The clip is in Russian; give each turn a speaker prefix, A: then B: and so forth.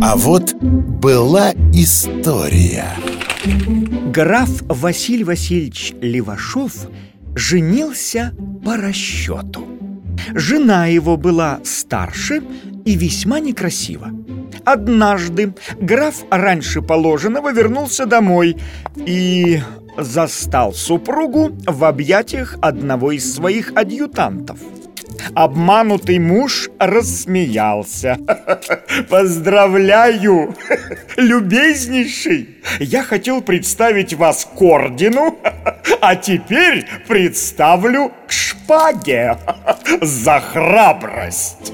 A: А вот была история.
B: Граф Василий Васильевич Левашов женился по расчету. Жена его была старше и весьма некрасива. Однажды граф раньше положенного вернулся домой и застал супругу в объятиях одного из своих адъютантов – Обманутый муж рассмеялся. Поздравляю, любезнейший. Я хотел представить вас к ордену А теперь представлю к шпаге. За храбрость